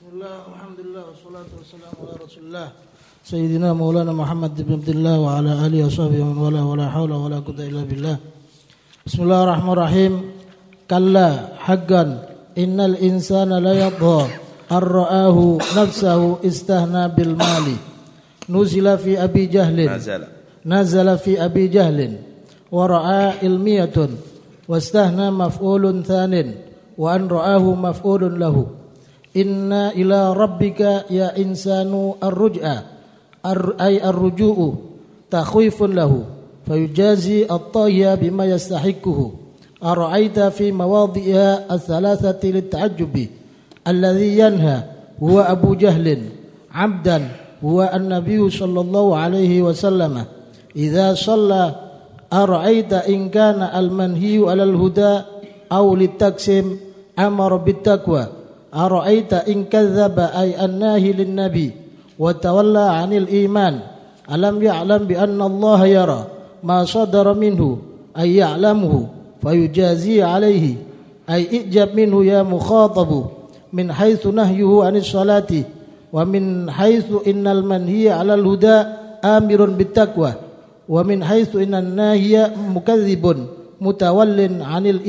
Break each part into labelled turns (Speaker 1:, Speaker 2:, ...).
Speaker 1: Bismillah, alhamdulillah, wassalatu wassalamu ala rasulullah. Sayyidina maulana Muhammad ibn Abdullah wa ala alihi wa sahbihi wa wala wa la hawla wa la quwwata illa billah. Bismillahirrahmanirrahim Kalla haqqan innal insana la yadha ar-ra'ahu nafsahu istahna bil mali. Nuzila fi abi jahlin.
Speaker 2: Nazala.
Speaker 1: Nazala fi abi jahlin. Wa ra'a ilmiyatun. Wastahna maf'ulun thanin. Wa an ra'ahu maf'ulun lahu inna ila rabbika ya insanu ar-ruj'a ar ay ar-ruju'u takhwifun lahu fayujazi at-tayya bima yastahiquhu ara'aita fi mawadhi'a ath-thalathati lit-ta'ajjubi alladhi yanha huwa abu jahlin 'abdan huwa an-nabiy sallallahu alaihi wasallam idza shalla ara'aita in kana al-manhiyu 'alal huda aw litaksim amara bit-taqwa ara'aita in kadzdzaba ay annahi lin-nabi wa tawalla 'anil iman alam ya'lam bi anna Allah yara ma sadara minhu ay ya'lamuhu fayujazi 'alayhi ay ijab minhu ya mukhatabu min haitsu nahyuhu 'anis salati wa min haitsu innal manhiya 'alal huda amirun bit-taqwa wa min haitsu innan nahiya mukadzibun mutawallin 'anil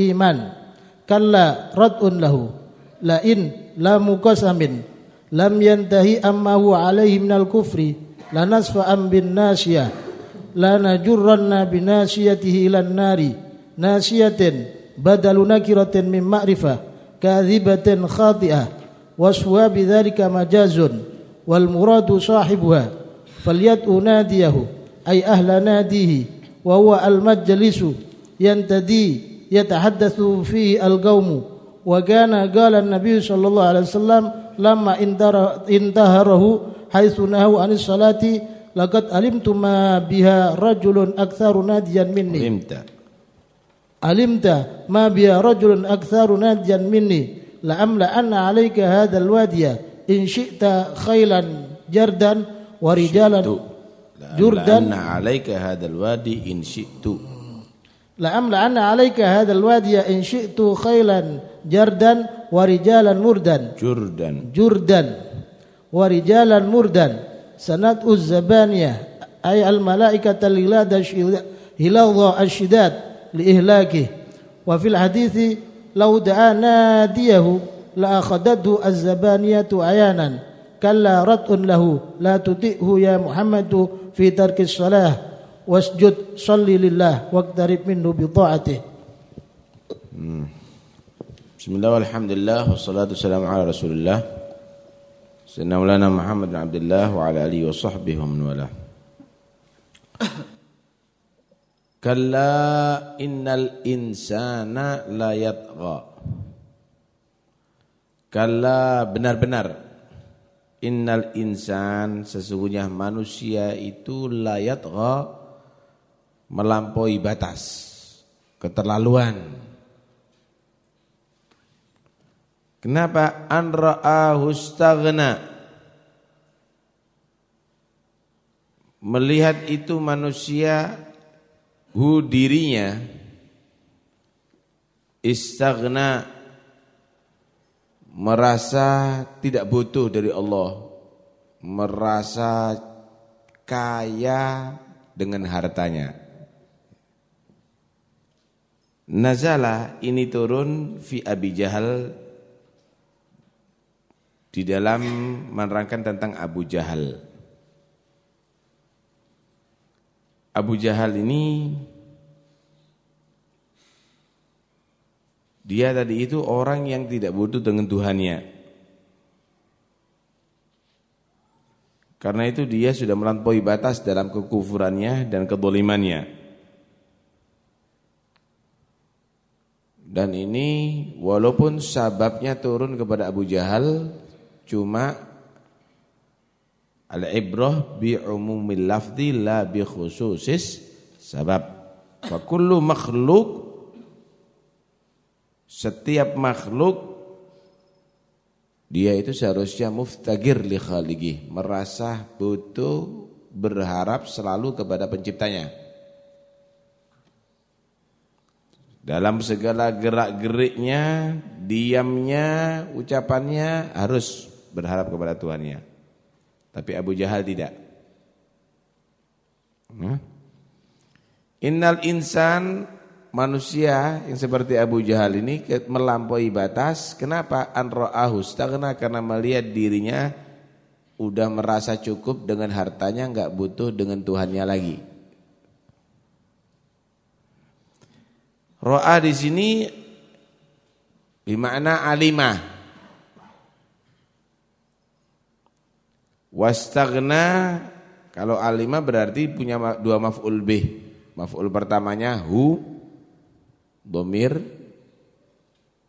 Speaker 1: lain lamu qasamin lam yantahi amma huwa alaihi minal kufri. Lanasfa'an bin nasiyah. Lanajurranna binasiyatihi ilan nari. Nasiyatin badalu nakiratin min ma'rifah. Kadhibatin khati'ah. Waswa bidzalika majazun. Wal muradu sahibuha. Falyad'u nadiyahu. Ay ahla nadihi. Wa huwa al majlisu yantadi yatahaddatsu fihi al qaumu وكان قال النبي صلى الله عليه وسلم لما انتهره حيث نهوا عن الصلاة لقد علمت ما بها رجل أكثر ناديا مني.
Speaker 2: علمت.
Speaker 1: علمت ما بها رجل أكثر ناديا مني لأملأن عليك هذا الوادي إن شئت خيلا جردا ورجالا
Speaker 2: جردا. عليك هذا الوادي إن شئت.
Speaker 1: لأملأن عليك هذا الوادي إن شئت خيلا jardan warijalan murdan.
Speaker 2: Jurdan.
Speaker 1: Jurdan warijalan murdan. Sanat uzzabaniyah ay al malaikata lilada hiladha ashidat liihlakih wa fil hadithi law da'a nadiyahu la akhadatu azzabaniyatu ayanan. Kalla rat'un lahu la tuti'hu ya muhammadu fi tarkis salah wasjud salli lillah
Speaker 2: waqtarib minhu bi ta'atih. Hmm. Bismillah walhamdulillah wassalatu wassalamu ala rasulullah Sayyidina Muhammad bin Abdullah wa ala alihi wa sahbihi wa wala. Kalla innal insana la yatgha. Kalla benar-benar. Innal insan sesungguhnya manusia itu la yatgha melampaui batas keterlaluan. Kenapa anra'ahu staghna? Melihat itu manusia hu dirinya istaghna merasa tidak butuh dari Allah, merasa kaya dengan hartanya. Nazala ini turun fi Abi Jahal di dalam menerangkan tentang Abu Jahal. Abu Jahal ini Dia tadi itu orang yang tidak butuh dengan Tuhannya. Karena itu dia sudah melampaui batas dalam kekufurannya dan kedolimannya. Dan ini walaupun sababnya turun kepada Abu Jahal cuma al-ibrah bi umumil lafzi la bi khususis sabab. Fa kullu makhluk setiap makhluk dia itu seharusnya muftagir li khaligih, merasa butuh, berharap selalu kepada penciptanya. Dalam segala gerak-geriknya, diamnya, ucapannya harus berharap kepada Tuhannya. Tapi Abu Jahal tidak. Hmm? Innal insan manusia yang seperti Abu Jahal ini melampaui batas. Kenapa? Stagna karena melihat dirinya udah merasa cukup dengan hartanya, nggak butuh dengan Tuhannya lagi. Ro'a di sini Bimana alimah. Wastagna kalau alimah berarti punya dua maf'ul bih. Maf'ul pertamanya hu domir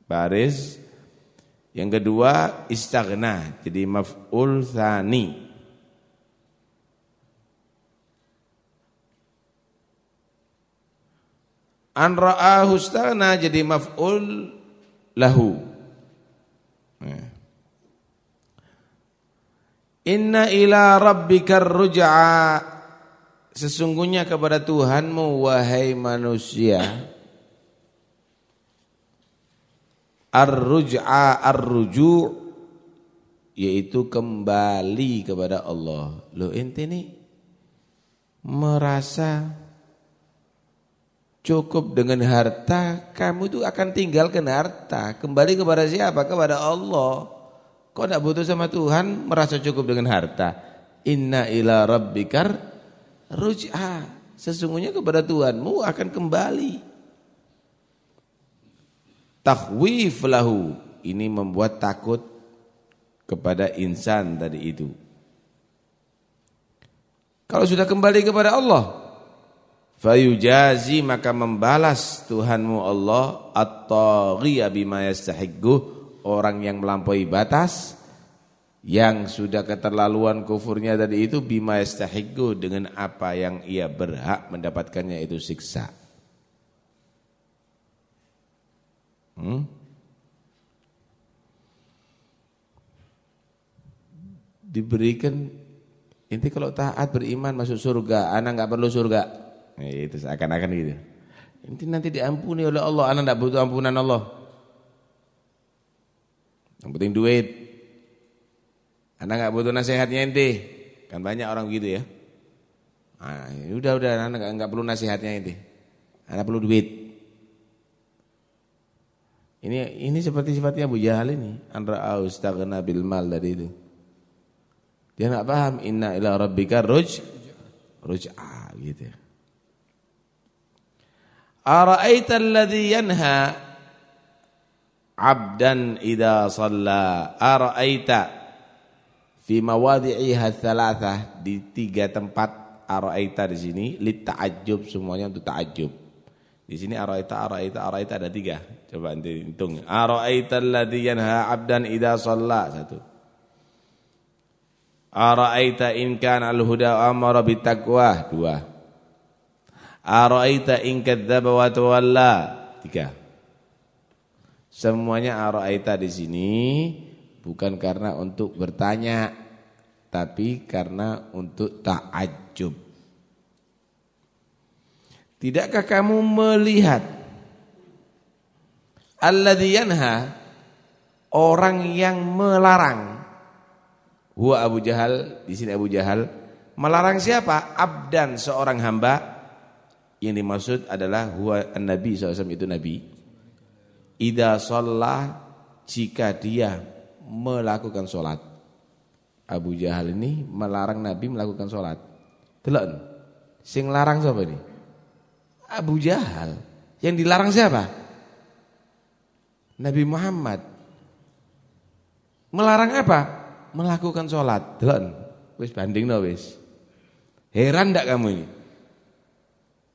Speaker 2: baris. Yang kedua istagna jadi maf'ul thani. An ra'ahu jadi maf'ul lahu. Inna ila rabbikar ruj'a Sesungguhnya kepada Tuhanmu wahai manusia Ar-ruj'a ar-ruju' yaitu kembali kepada Allah. Lo ente nih merasa cukup dengan harta, kamu itu akan tinggalkan harta. Kembali kepada siapa? Kepada Allah. Kau tidak butuh sama Tuhan, merasa cukup dengan harta. Inna ila rabbikar ruj'a. Sesungguhnya kepada Tuhanmu akan kembali. Takhwif lahu. Ini membuat takut kepada insan tadi itu. Kalau sudah kembali kepada Allah, Fayujazi maka membalas Tuhanmu Allah at-taghiya bima yastahiqquh orang yang melampaui batas yang sudah keterlaluan kufurnya tadi itu bima yastahiqquh dengan apa yang ia berhak mendapatkannya itu siksa. Hmm? Diberikan inti kalau taat beriman masuk surga, anak nggak perlu surga. Itu seakan-akan gitu. Nanti nanti diampuni oleh Allah, anak tidak butuh ampunan Allah. Yang penting duit. Anak nggak butuh nasihatnya ente. Kan banyak orang gitu ya. Nah, udah udah anak nggak perlu nasihatnya ente. Anak perlu duit. Ini ini seperti sifatnya Abu Jahal ini. Andra austagna bil mal tadi itu. Dia nggak paham inna ila rabbika ruj ruj'a gitu ya. Ara'aita alladhi yanha 'abdan idza shalla ara'aita fi mawadhi'iha thalathah di tiga tempat ara'aita di sini lit ta'ajjub semuanya untuk ta'ajjub. Di sini ara'aita ara'aita ara'aita ada tiga. Coba nanti hitung. Ara'aita alladhi yanha 'abdan idza shalla satu. Ara'aita in kana al-huda amara bitaqwa dua. Ara'aita in kadzdzaba wa tawalla. Tiga. Semuanya ara'aita di sini bukan karena untuk bertanya tapi karena untuk takjub. Tidakkah kamu melihat alladzi yanha orang yang melarang huwa Abu Jahal di sini Abu Jahal melarang siapa? Abdan seorang hamba yang dimaksud adalah huwa nabi SAW itu nabi. Ida sholat jika dia melakukan sholat. Abu Jahal ini melarang Nabi melakukan sholat. Delok. Sing larang siapa ini? Abu Jahal. Yang dilarang siapa? Nabi Muhammad. Melarang apa? Melakukan sholat. Delok. Wis banding no wis. Heran ndak kamu ini?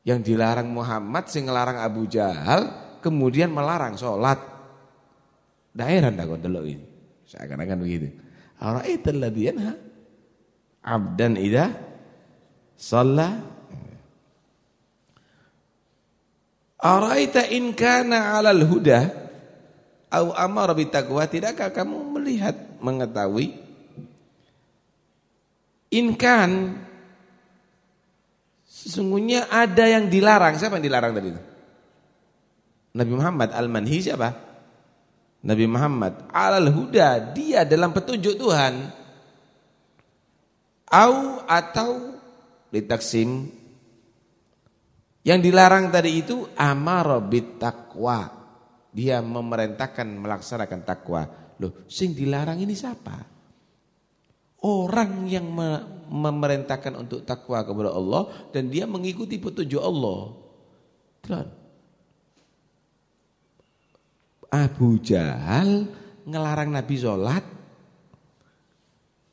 Speaker 2: yang dilarang Muhammad sing ngelarang Abu Jahal kemudian melarang sholat. Daerah ndak kok delok ini. Seakan-akan begitu. Ara'aital ladzi yanha? Abdan idza shalla? Araita in kana 'alal huda? Au amara bitaqwa tidakkah kamu melihat mengetahui? In kan Sesungguhnya ada yang dilarang. Siapa yang dilarang tadi itu? Nabi Muhammad al-manhi siapa? Nabi Muhammad alal huda, dia dalam petunjuk Tuhan. Au atau ditaksim yang dilarang tadi itu amara takwa. Dia memerintahkan melaksanakan takwa. Loh, sing dilarang ini siapa? Orang yang memerintahkan untuk takwa kepada Allah dan dia mengikuti petunjuk Allah. Tuhan. Abu Jahal ngelarang Nabi sholat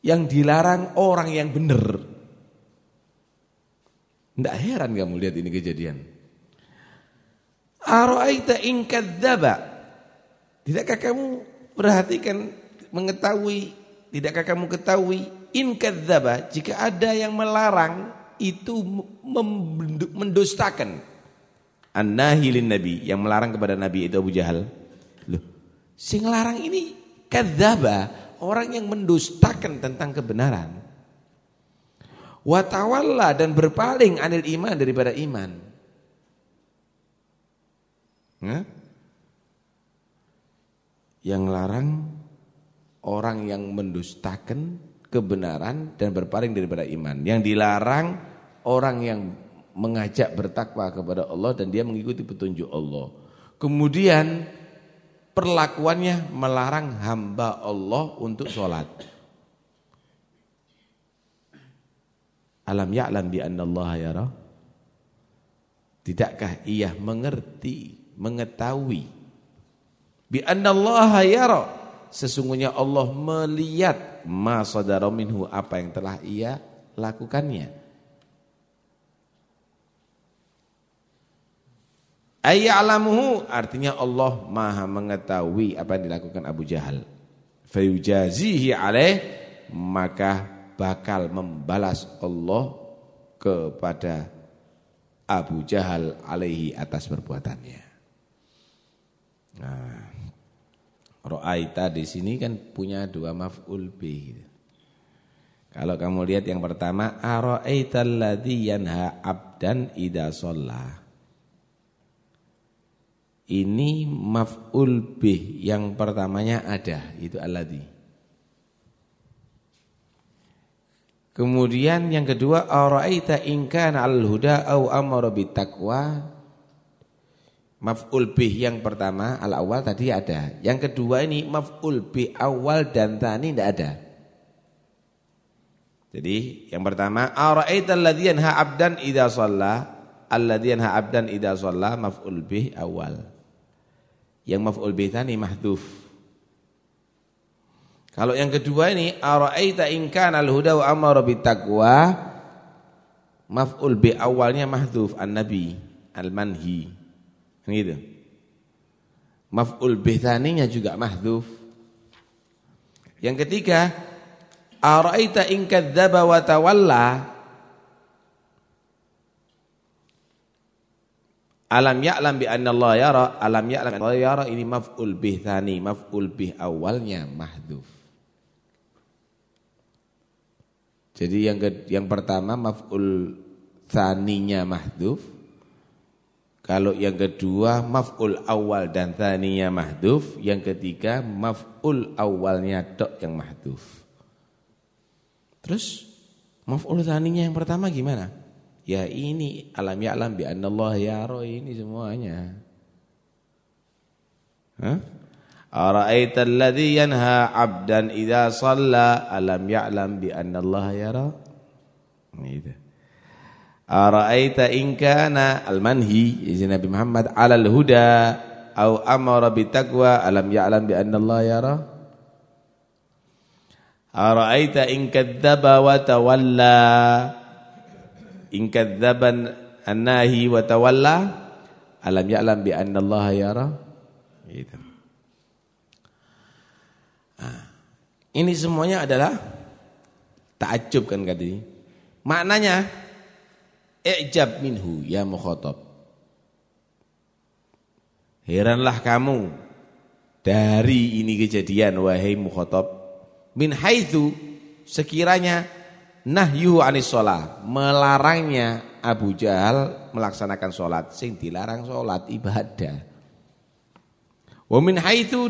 Speaker 2: yang dilarang orang yang benar. Tidak heran kamu lihat ini kejadian. Ara'aita in kadzdzaba? Tidakkah kamu perhatikan mengetahui, tidakkah kamu ketahui in kadzdzaba jika ada yang melarang itu mendustakan an-nahilin nabi yang melarang kepada nabi itu Abu Jahal. Loh, sing larang ini kadzdzaba, orang yang mendustakan tentang kebenaran watawalla dan berpaling anil iman daripada iman. Ya? Yang larang orang yang mendustakan kebenaran dan berpaling daripada iman. Yang dilarang orang yang mengajak bertakwa kepada Allah dan dia mengikuti petunjuk Allah. Kemudian perlakuannya melarang hamba Allah untuk sholat. Alam ya'lam bi Allah yara? Tidakkah ia mengerti, mengetahui bi Allah yara? Sesungguhnya Allah melihat ma sadara minhu apa yang telah ia lakukannya. Ayya'lamuhu artinya Allah Maha mengetahui apa yang dilakukan Abu Jahal. Fayujazihi alaih maka bakal membalas Allah kepada Abu Jahal alaihi atas perbuatannya. Nah, Ro'aita di sini kan punya dua maf'ul bih. Kalau kamu lihat yang pertama, ara'aital ladzi yanha 'abdan idza shalla. Ini maf'ul bih yang pertamanya ada, itu alladzi. Kemudian yang kedua, araita in kana al-huda au amara bitaqwa. Maf'ul bih yang pertama al awal tadi ada. Yang kedua ini maf'ul bih awal dan tani tidak ada. Jadi yang pertama, araita alladhi yanha 'abdan idza shalla, alladhi yanha 'abdan idza shalla maf'ul bih awal. Yang maf'ul bih tani mahdhuf. Kalau yang kedua ini ara'aita in kana al-huda wa amara bittaqwa maf'ul bi awalnya mahdhuf an-nabi al-manhi. Kan gitu. Maf'ul bi thaninya juga mahdhuf. Yang ketiga ara'aita in kadzdzaba wa tawalla Alam ya'lam bi anna Allah yara, alam ya'lam Allah yara ini maf'ul bih thani, maf'ul bih awalnya mahdhuf. Jadi yang ke, yang pertama maf'ul thaninya mahdhuf. Kalau yang kedua maf'ul awal dan thaninya mahdhuf, yang ketiga maf'ul awalnya tok yang mahdhuf. Terus maf'ul thaninya yang pertama gimana? Ya ini alam ya'lam bi annallaha yara ini semuanya. Hah? Ara'aita alladhi yanha 'abdan idza shalla alam ya'lam bi anna Allah yara? Gitu. Ara'aita in kana al-manhi izin Nabi Muhammad 'alal huda au amara bitaqwa alam ya'lam bi anna Allah yara? Ara'aita in kadzdzaba wa tawalla in kadzdzaban an-nahi wa tawalla alam ya'lam bi anna Allah yara? Gitu. Ini semuanya adalah takjub kan tadi. Maknanya i'jab minhu ya mukhatab. Heranlah kamu dari ini kejadian wahai mukhatab min haitsu sekiranya nahyu anis sholat. Melarangnya Abu Jahal melaksanakan sholat. Sing dilarang sholat ibadah. Wa min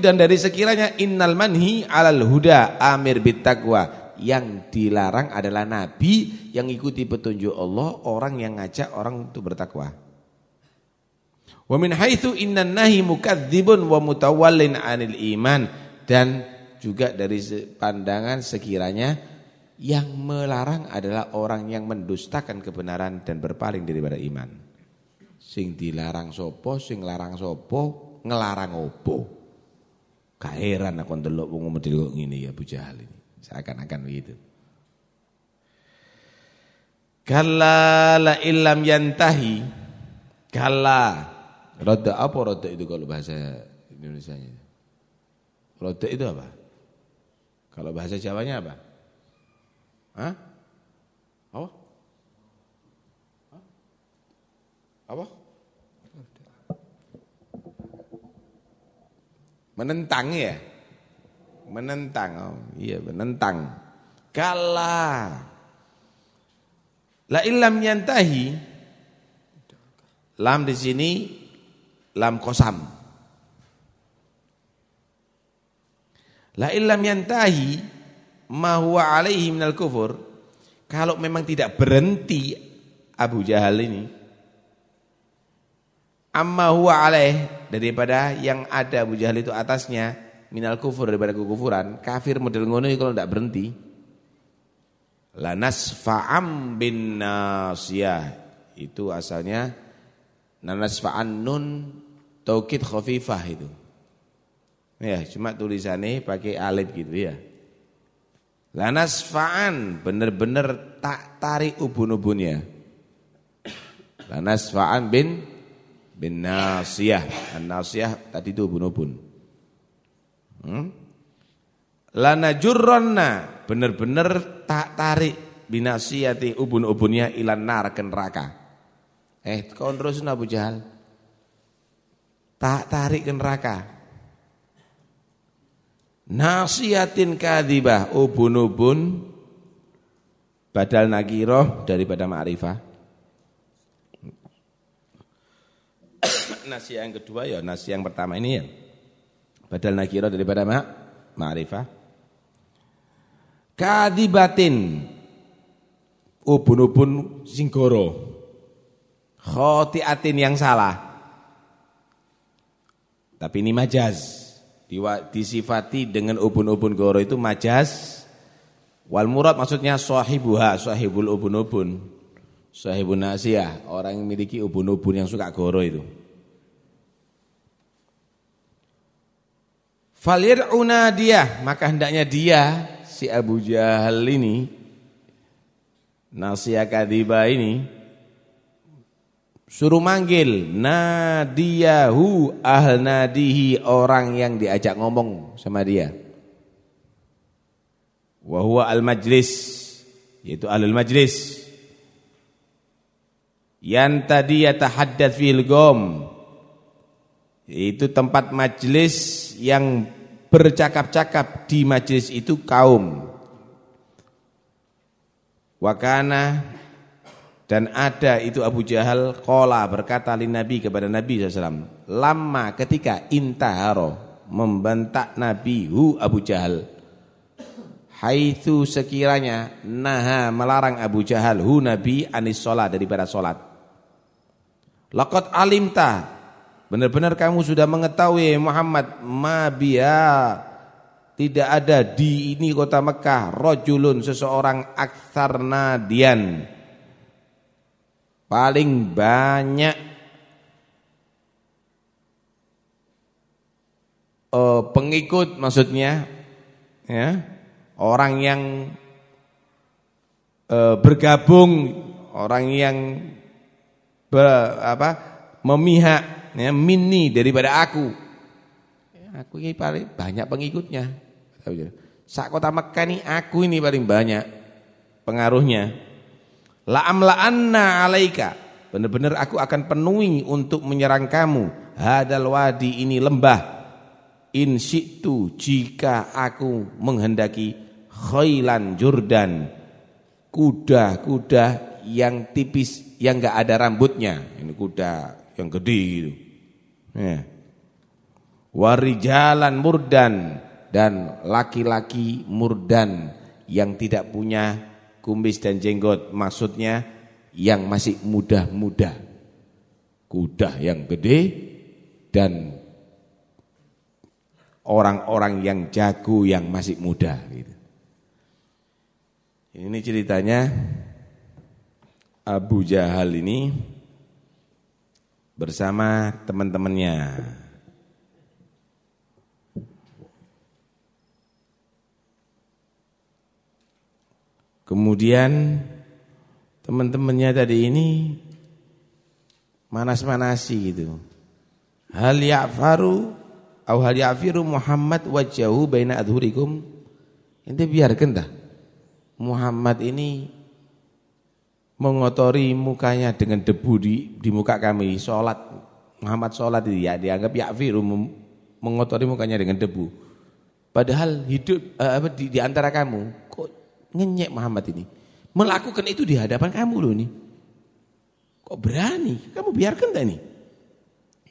Speaker 2: dan dari sekiranya innal manhi 'alal huda amir bittaqwa. Yang dilarang adalah nabi yang ikuti petunjuk Allah, orang yang ngajak orang untuk bertakwa. Wa min haitsu innan nahi mukadzibun wa mutawallin 'anil iman. Dan juga dari pandangan sekiranya yang melarang adalah orang yang mendustakan kebenaran dan berpaling daripada iman. Sing dilarang sopo, sing larang sopo, ngelarang opo. Kaheran aku ndelok wong model kok ngene ya Bu Jahal ini. Seakan-akan begitu. Kalla la illam yantahi kalla roda apa roda itu kalau bahasa Indonesia nya Roda itu apa? Kalau bahasa Jawanya apa? Hah? Apa? Apa? Menentang ya? Menentang. Oh, iya, menentang. Kala. La illam yantahi lam di sini lam kosam. La illam yantahi ma huwa alaihi minal kufur. Kalau memang tidak berhenti Abu Jahal ini amma huwa alaih daripada yang ada Abu Jahal itu atasnya minal kufur daripada kekufuran kafir model ngono kalau tidak berhenti lanas fa'am bin nasiyah. Itu asalnya nanas fa'an nun taukid khafifah itu. Ya cuma tulisannya pakai alif gitu ya lanas fa'an bener-bener tak tarik ubun-ubunnya lanas fa'an bin bin nasiyah. An-nasiyah tadi itu ubun-ubun. Hmm? Lana benar-benar tak tarik binasiyati ubun-ubunnya ilan nar ke neraka. Eh, kau terus Abu Jahal. Tak tarik ke neraka. Nasiyatin kadibah ubun-ubun badal nagiroh daripada ma'rifah. nasi yang kedua ya nasi yang pertama ini ya. Badal nakira daripada ma ma'rifah. Kadibatin ubun-ubun singgoro. Khotiatin yang salah. Tapi ini majaz. Disifati dengan ubun-ubun goro itu majaz. Wal murad maksudnya sahibuha, sahibul ubun-ubun. Sahibun nasiyah, orang yang memiliki ubun-ubun yang suka goro itu. Falir'una dia, maka hendaknya dia si Abu Jahal ini Nasiyah kadiba ini suruh manggil. Nadiyahu. Ahl nadihi. Orang yang diajak ngomong sama dia. Wa huwa al majlis yaitu ahlul majlis. Yang tadi yatahaddats fil gom. Itu tempat majlis yang bercakap-cakap di majlis itu kaum. Wakana dan ada itu Abu Jahal kola berkata li Nabi kepada Nabi SAW lama ketika intaharo membentak Nabi hu Abu Jahal haitsu sekiranya naha melarang Abu Jahal hu Nabi anis sholat daripada sholat. Laqad alimta. Benar-benar kamu sudah mengetahui Muhammad mabia tidak ada di ini kota Mekah rojulun seseorang aksar nadian paling banyak uh, pengikut maksudnya ya orang yang uh, bergabung orang yang ber, apa memihak ya, mini daripada aku. Ya, aku ini paling banyak pengikutnya. Saat kota Mekah ini aku ini paling banyak pengaruhnya. La amla'anna alaika. Benar-benar aku akan penuhi untuk menyerang kamu. Hadal wadi ini lembah. In situ jika aku menghendaki khailan jurdan. Kuda-kuda yang tipis yang enggak ada rambutnya. Ini kuda yang gede gitu. Ya. warijalan murdan dan laki-laki murdan yang tidak punya kumis dan jenggot maksudnya yang masih muda-muda kuda yang gede dan orang-orang yang jago yang masih muda gitu. Ini ceritanya Abu Jahal ini bersama teman-temannya. Kemudian teman-temannya tadi ini manas-manasi gitu. Hal ya'faru au hal ya'firu Muhammad wajhahu baina adhurikum. Ente biarkan dah. Muhammad ini mengotori mukanya dengan debu di, di muka kami sholat Muhammad sholat ya dianggap ya'firu mengotori mukanya dengan debu padahal hidup uh, apa, di, di antara kamu ngenyek Muhammad ini. Melakukan itu di hadapan kamu loh ini. Kok berani? Kamu biarkan tak ini?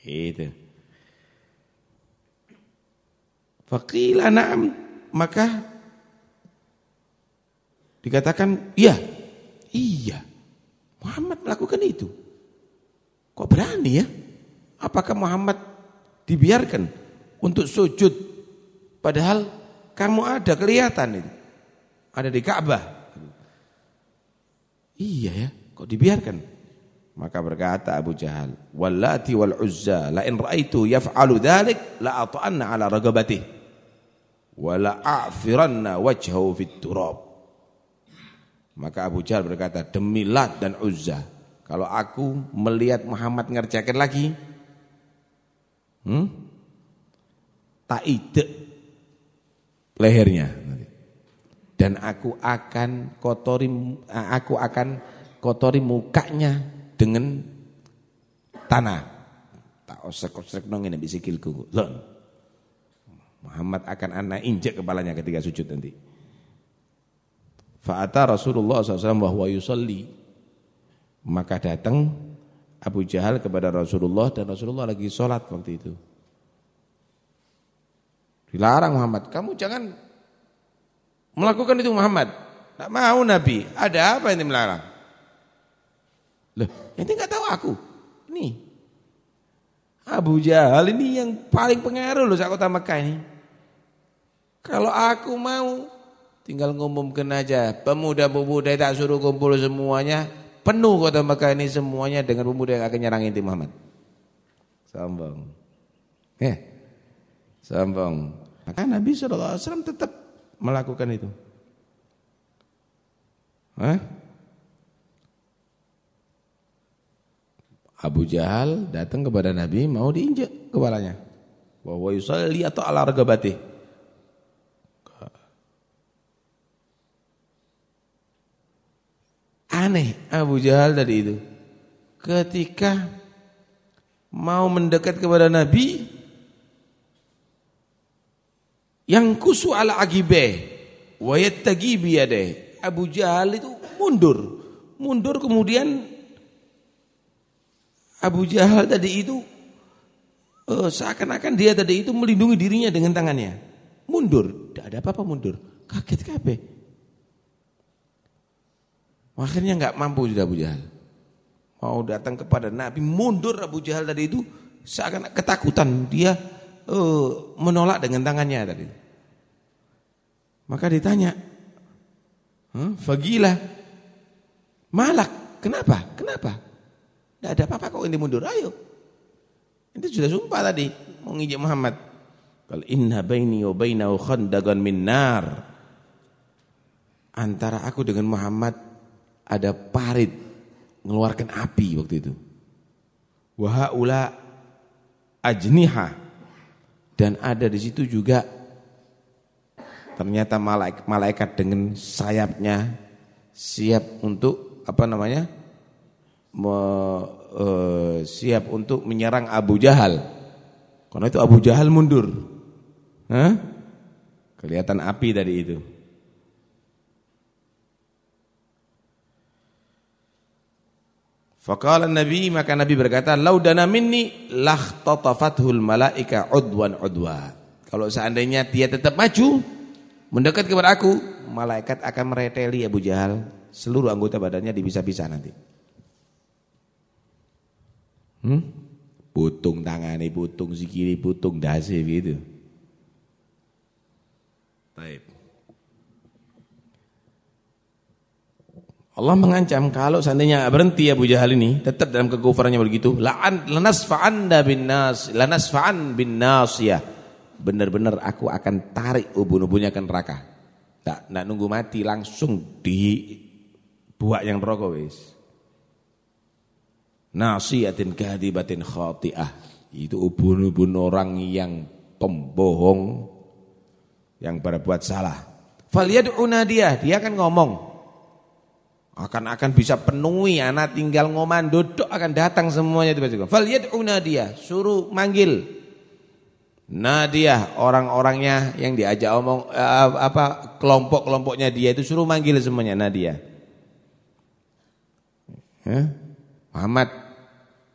Speaker 2: Itu Fakila na'am. Maka dikatakan iya iya. Muhammad melakukan itu. Kok berani ya? Apakah Muhammad dibiarkan untuk sujud? Padahal kamu ada kelihatan itu ada di Ka'bah. Iya ya kok dibiarkan? Maka berkata Abu Jahal wallati wal uzza la in raaitu yaf'alu dhalik la ata'anna ala ragabatih wala a'firanna wajhahu fit turab. Maka Abu Jahal berkata demi Lat dan Uzza kalau aku melihat Muhammad ngerjakan lagi hmm, tak ide lehernya dan aku akan kotori aku akan kotori mukanya dengan tanah tak osek-osek nong ini bisikilku lon Muhammad akan anak injek kepalanya ketika sujud nanti. Fa'ata Rasulullah SAW bahwa yusalli. Maka datang Abu Jahal kepada Rasulullah dan Rasulullah lagi sholat waktu itu. Dilarang Muhammad, kamu jangan melakukan itu Muhammad. Tak mau Nabi, ada apa yang melarang? Loh, ini enggak tahu aku. Ini Abu Jahal ini yang paling pengaruh loh kota Mekah ini. Kalau aku mau tinggal ngumumkan aja pemuda-pemuda tak suruh kumpul semuanya penuh kota Mekah ini semuanya dengan pemuda yang akan nyerang inti Muhammad. Sombong. Eh, sombong. Maka Nabi SAW tetap melakukan itu. Hah? Abu Jahal datang kepada Nabi mau diinjak kepalanya. Bahwa yusalli atau ala ragabatih. Aneh Abu Jahal tadi itu. Ketika mau mendekat kepada Nabi yang kusu ala agibe wa yattagi biyade. Abu Jahal itu mundur. Mundur kemudian Abu Jahal tadi itu uh, seakan-akan dia tadi itu melindungi dirinya dengan tangannya. Mundur, tidak ada apa-apa mundur. Kaget kabeh. Akhirnya nggak mampu sudah Abu Jahal. Mau datang kepada Nabi, mundur Abu Jahal tadi itu seakan ketakutan. Dia uh, menolak dengan tangannya tadi. Maka ditanya, Fagilah, malak, kenapa? Kenapa? Tidak ada apa-apa kok ini mundur, ayo. Itu sudah sumpah tadi, mau Muhammad. Kalau inna baini wa bainahu khandagan min nar. Antara aku dengan Muhammad ada parit mengeluarkan api waktu itu. Wahaula ajniha dan ada di situ juga ternyata malaikat, malaikat dengan sayapnya siap untuk apa namanya me, e, siap untuk menyerang Abu Jahal karena itu Abu Jahal mundur Hah? kelihatan api dari itu Faqala Nabi maka Nabi berkata, "Laudana minni lahtatafathul malaika udwan udwa." Kalau seandainya dia tetap maju mendekat kepada aku, malaikat akan mereteli Abu Jahal, seluruh anggota badannya dipisah-pisah nanti. Hmm? Putung tangani, putung sikili, putung dasi gitu. Baik. Allah mengancam kalau seandainya berhenti Abu Jahal ini tetap dalam kekufurannya begitu la'an lanasfa'anda bin nas lanasfa'an bin ya benar-benar aku akan tarik ubun-ubunnya ke neraka. Tak nak nunggu mati langsung di buat yang neraka wis. Nasiyatin kadibatin khati'ah. Itu ubun-ubun orang yang pembohong yang berbuat salah. Falyad'una dia dia akan ngomong. Akan-akan bisa penuhi anak tinggal ngoman duduk akan datang semuanya tiba-tiba. Falyad'una dia, suruh manggil. Nadia orang-orangnya yang diajak omong uh, apa kelompok-kelompoknya dia itu suruh manggil semuanya Nadia. Ya? Muhammad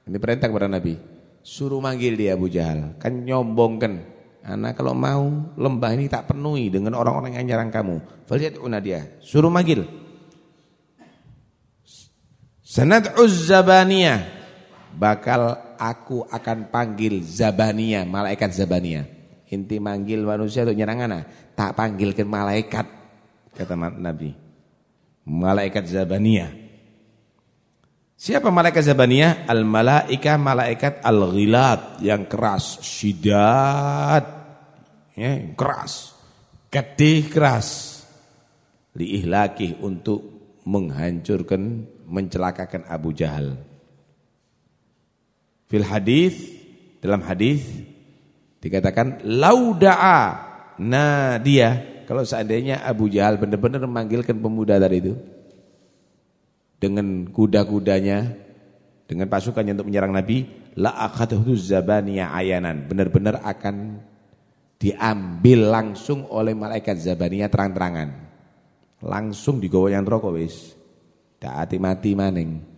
Speaker 2: ini perintah kepada Nabi. Suruh manggil dia Abu Jahal. Kan nyombongkan. Anak kalau mau lembah ini tak penuhi dengan orang-orang yang nyerang kamu. Falyad'una dia, suruh manggil. Sanad'uz zabaniyah. Bakal aku akan panggil zabaniyah, malaikat zabaniyah. Inti manggil manusia untuk nyerang anak, tak panggilkan malaikat kata Nabi. Malaikat zabaniyah. Siapa malaikat zabaniyah? Al malaika malaikat al ghilat yang keras, syidat. Ya, keras. Kedih keras. Liihlaki untuk menghancurkan mencelakakan Abu Jahal. Fil hadis dalam hadis dikatakan lauda'a nadia. Kalau seandainya Abu Jahal benar-benar memanggilkan pemuda dari itu dengan kuda-kudanya dengan pasukannya untuk menyerang Nabi la akhadhu zabaniya ayanan. Benar-benar akan diambil langsung oleh malaikat zabaniya terang-terangan. Langsung digawa yang rokok wis. Taati mati maning.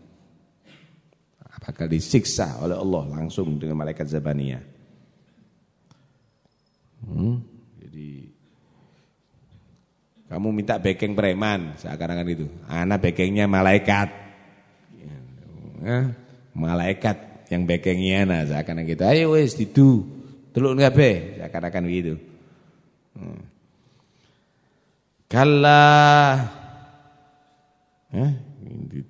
Speaker 2: Apakah disiksa oleh Allah langsung dengan malaikat Zabaniyah. Hmm? Jadi kamu minta bekeng preman seakan-akan itu. Anak bekengnya malaikat. Ya, malaikat yang bekengnya ana seakan-akan gitu. Ayo wis didu. Teluk ngabe seakan-akan gitu. Hmm. Kalla eh,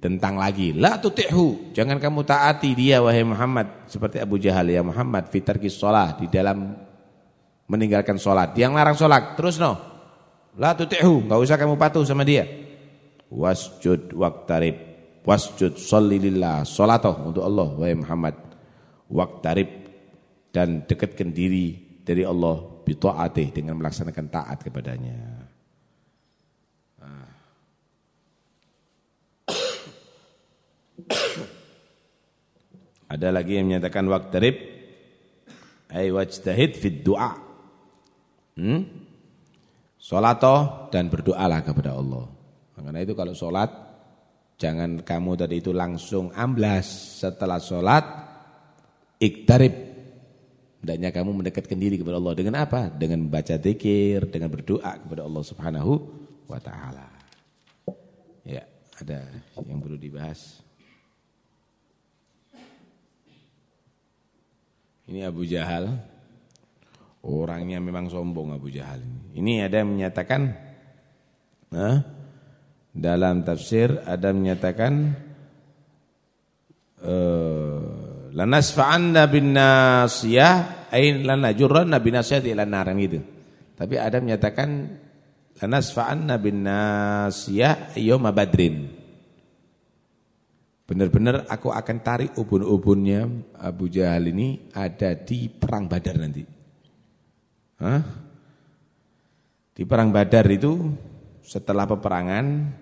Speaker 2: tentang lagi. La tuti'hu. Jangan kamu taati dia wahai Muhammad. Seperti Abu Jahal ya Muhammad fitarki sholat. Di dalam meninggalkan sholat. Yang larang sholat. Terus no. La tuti'hu. Enggak usah kamu patuh sama dia. Wasjud waqtarib. Wasjud sholli lillah. Salatoh untuk Allah wahai Muhammad. Waqtarib. Dan dekatkan diri dari Allah bi dengan melaksanakan taat kepadanya Ada lagi yang menyatakan waqtarib ay wajtahid fid du'a. Hmm? Salatoh dan berdoalah kepada Allah. Karena itu kalau salat jangan kamu tadi itu langsung amblas setelah salat iktarib Hendaknya kamu mendekatkan diri kepada Allah dengan apa? Dengan membaca zikir, dengan berdoa kepada Allah Subhanahu wa taala. Ya, ada yang perlu dibahas. Ini Abu Jahal. Orangnya memang sombong Abu Jahal ini. Ini ada yang menyatakan nah, dalam tafsir ada menyatakan uh, lanasfa'anna bin nasiyah ay lanajurranna bin nasiyah ila nar gitu. Tapi ada menyatakan lanasfa'anna bin nasiyah yauma badrin. Benar-benar aku akan tarik ubun-ubunnya Abu Jahal ini ada di perang Badar nanti. Hah? Di perang Badar itu setelah peperangan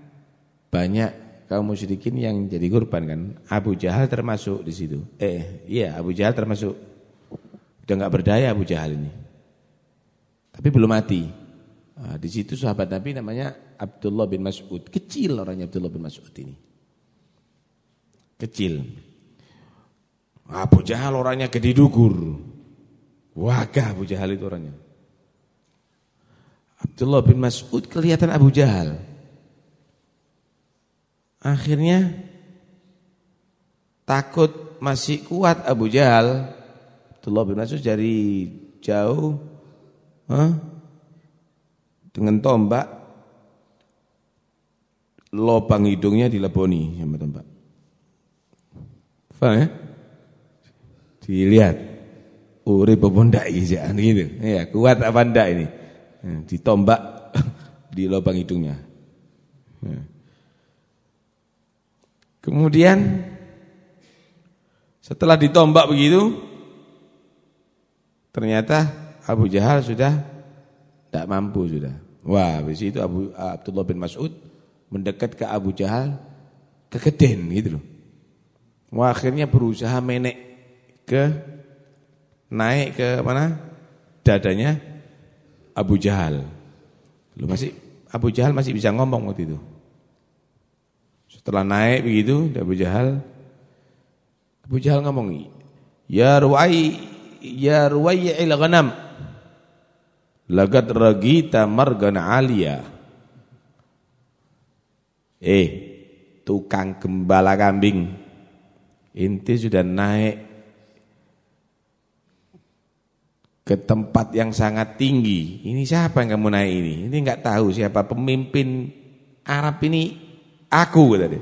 Speaker 2: banyak kaum musyrikin yang jadi korban kan. Abu Jahal termasuk di situ. Eh, iya Abu Jahal termasuk. Udah nggak berdaya Abu Jahal ini. Tapi belum mati. Nah, di situ sahabat Nabi namanya Abdullah bin Mas'ud. Kecil orangnya Abdullah bin Mas'ud ini. Kecil. Abu Jahal orangnya gede dugur. Wagah Abu Jahal itu orangnya. Abdullah bin Mas'ud kelihatan Abu Jahal. Akhirnya takut masih kuat Abu Jahal. Abdullah bin Mas'ud dari jauh huh? dengan tombak lubang hidungnya dileboni sama tombak. Faham ya? Dilihat. Urip apa ndak gitu. Ya, kuat apa ndak ini? Ya, ditombak di lubang hidungnya. Ya. Kemudian setelah ditombak begitu ternyata Abu Jahal sudah tidak mampu sudah. Wah, habis itu Abu Abdullah bin Mas'ud mendekat ke Abu Jahal kekeden gitu loh. Wah, akhirnya berusaha menek ke naik ke mana? Dadanya Abu Jahal. Lu masih Abu Jahal masih bisa ngomong waktu itu. Setelah naik begitu Abu Jahal Abu Jahal ngomong, "Ya ruwai ya il ghanam lagat ragita margan alia." Eh, tukang gembala kambing. Inti sudah naik ke tempat yang sangat tinggi. Ini siapa yang kamu naik ini? Ini enggak tahu siapa pemimpin Arab ini aku tadi.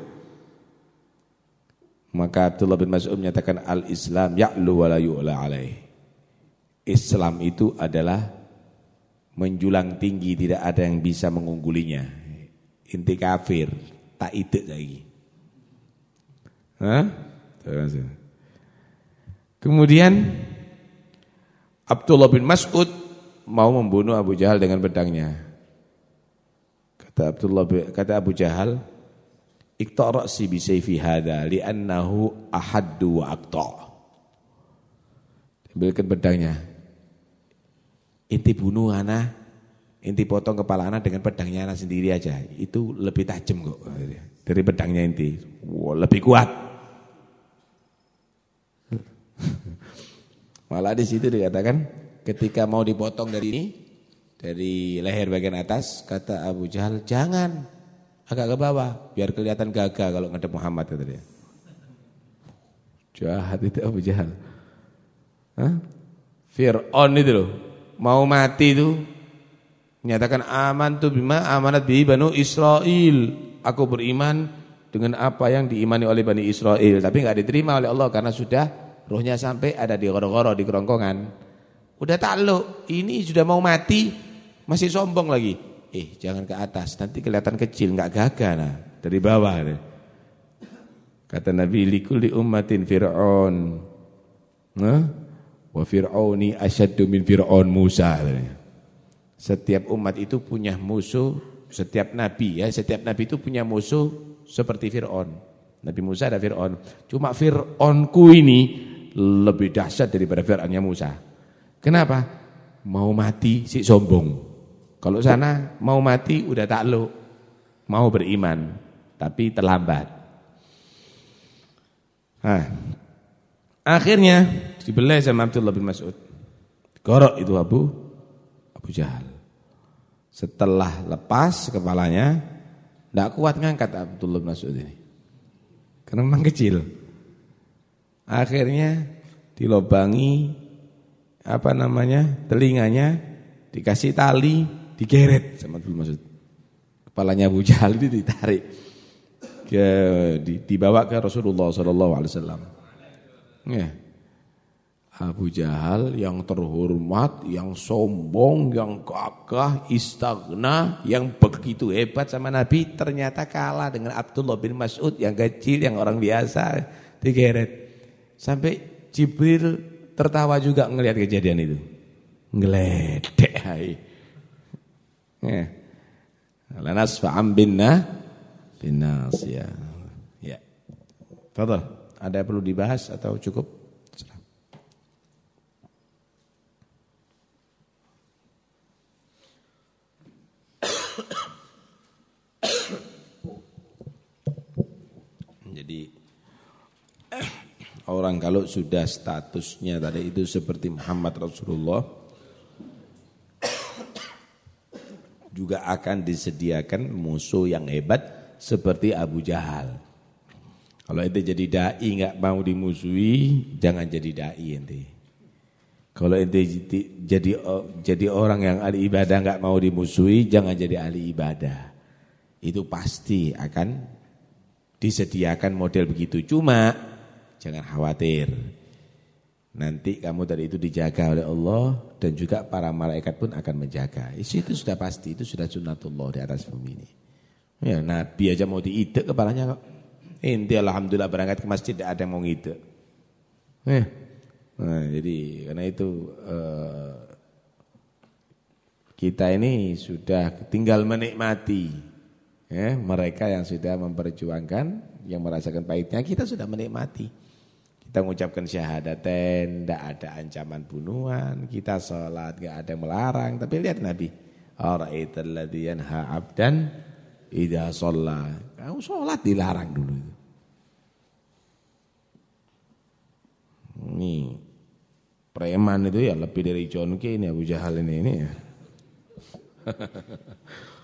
Speaker 2: Maka Abdullah bin Mas'ud menyatakan al-Islam ya'lu wa la yu'la alaih. Islam itu adalah menjulang tinggi, tidak ada yang bisa mengunggulinya. Inti kafir, tak itu lagi. Hah? Kemudian Abdullah bin Mas'ud mau membunuh Abu Jahal dengan pedangnya. Kata Abdullah kata Abu Jahal, "Iqta' bi sayfi hadha li'annahu ahaddu wa aqta'." Ambilkan pedangnya. Inti bunuh ana, inti potong kepala ana dengan pedangnya ana sendiri aja. Itu lebih tajam kok dari pedangnya inti. Wow, lebih kuat. Malah di situ dikatakan ketika mau dipotong dari ini dari leher bagian atas kata Abu Jahal jangan agak ke bawah biar kelihatan gagah kalau ngadep Muhammad kata dia. Jahat itu Abu Jahal. Hah? Fir'aun itu loh mau mati itu menyatakan aman tu bima amanat bi banu Israel. Aku beriman dengan apa yang diimani oleh Bani Israel tapi enggak diterima oleh Allah karena sudah Rohnya sampai ada di goro-goro di kerongkongan. Udah takluk, ini sudah mau mati, masih sombong lagi. Eh, jangan ke atas, nanti kelihatan kecil, nggak gagah nah, dari bawah. Kata Nabi likulli ummatin fir'aun. Nah, wa fir'auni asyaddu min fir'aun Musa. Setiap umat itu punya musuh, setiap nabi ya, setiap nabi itu punya musuh seperti Fir'aun. Nabi Musa ada Fir'aun. Cuma Fir'aunku ini lebih dahsyat daripada Fir'aunnya Musa. Kenapa? Mau mati si sombong. Kalau sana mau mati udah takluk, mau beriman, tapi terlambat. Nah, akhirnya dibelai sama Abdullah bin Mas'ud. Gorok itu Abu Abu Jahal. Setelah lepas kepalanya, tidak kuat ngangkat Abdullah bin Mas'ud ini. Karena memang kecil. Akhirnya dilobangi apa namanya? telinganya dikasih tali, digeret sama dulu maksud. Kepalanya Abu Jahal itu ditarik ke dibawa ke Rasulullah sallallahu alaihi wasallam. Ya. Abu Jahal yang terhormat, yang sombong, yang gagah, istagna, yang begitu hebat sama Nabi ternyata kalah dengan Abdullah bin Mas'ud yang kecil, yang orang biasa digeret. Sampai Jibril tertawa juga ngelihat kejadian itu. Ngeledek. Ya. Lanas fa'am binna binas ya. Ya. Fadal, ada perlu dibahas atau cukup? Jadi Orang kalau sudah statusnya tadi itu seperti Muhammad Rasulullah juga akan disediakan musuh yang hebat seperti Abu Jahal. Kalau ente jadi dai nggak mau dimusuhi, jangan jadi dai ente. Kalau ente jadi jadi orang yang ahli ibadah nggak mau dimusuhi, jangan jadi ahli ibadah. Itu pasti akan disediakan model begitu. Cuma Jangan khawatir. Nanti kamu dari itu dijaga oleh Allah dan juga para malaikat pun akan menjaga. Itu, itu sudah pasti, itu sudah sunnatullah di atas bumi ini. Ya, Nabi aja mau diide kepalanya kok. Inti alhamdulillah berangkat ke masjid tidak ada yang mau ngide. Ya. Nah, jadi karena itu uh, kita ini sudah tinggal menikmati ya, mereka yang sudah memperjuangkan, yang merasakan pahitnya kita sudah menikmati. Kita mengucapkan syahadaten, tidak ada ancaman bunuhan, kita sholat, tidak ada melarang. Tapi lihat Nabi, Ara'aital ladzi yanha 'abdan idza shalla. Kamu sholat dilarang dulu. Ini preman itu ya lebih dari John K ini Abu Jahal ini ini ya.